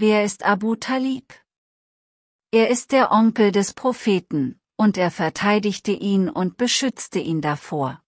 wer ist Abu Talib? Er ist der Onkel des Propheten, und er verteidigte ihn und beschützte ihn davor.